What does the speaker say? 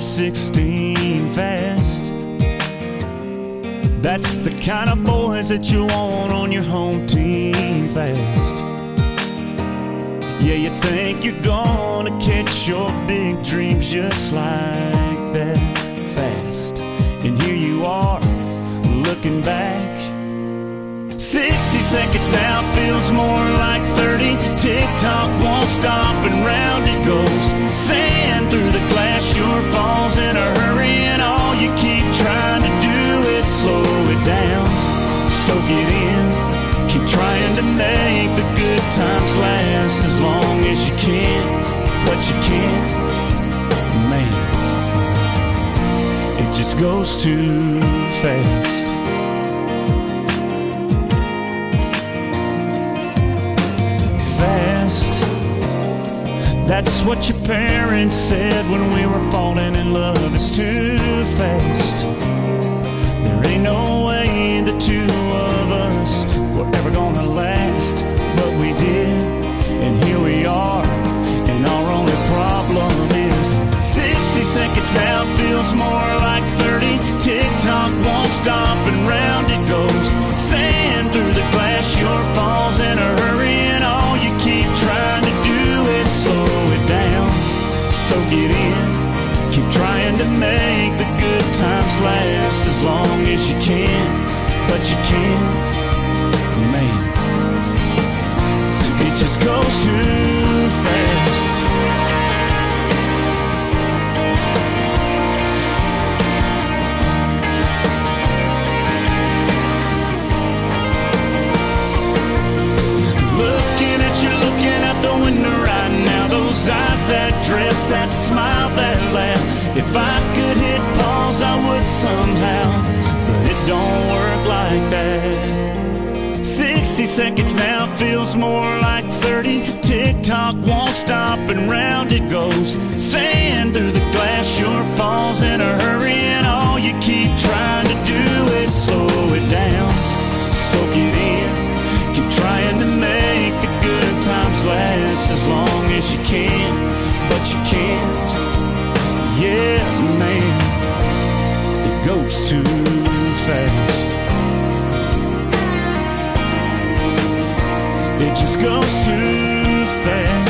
16 fast. That's the kind of boys that you want on your home team fast. Yeah, you think you're gonna catch your big dreams just like that fast. And here you are, looking back. 60 seconds now feels more like 30. Tick tock won't stop the good times last as long as you can, but you can't. Man, it just goes too fast. Fast. That's what your parents said when we were falling in love. It's too fast. There ain't no way soak it in. Keep trying to make seconds now feels more like 30. Tick tock won't stop and round it goes. Sand through the glass sure falls in a hurry, and all you keep trying to do is slow it down. Soak it in, keep trying to make the good times last as long as you can, but you can't. Yeah, man, it goes too It just goes too fast.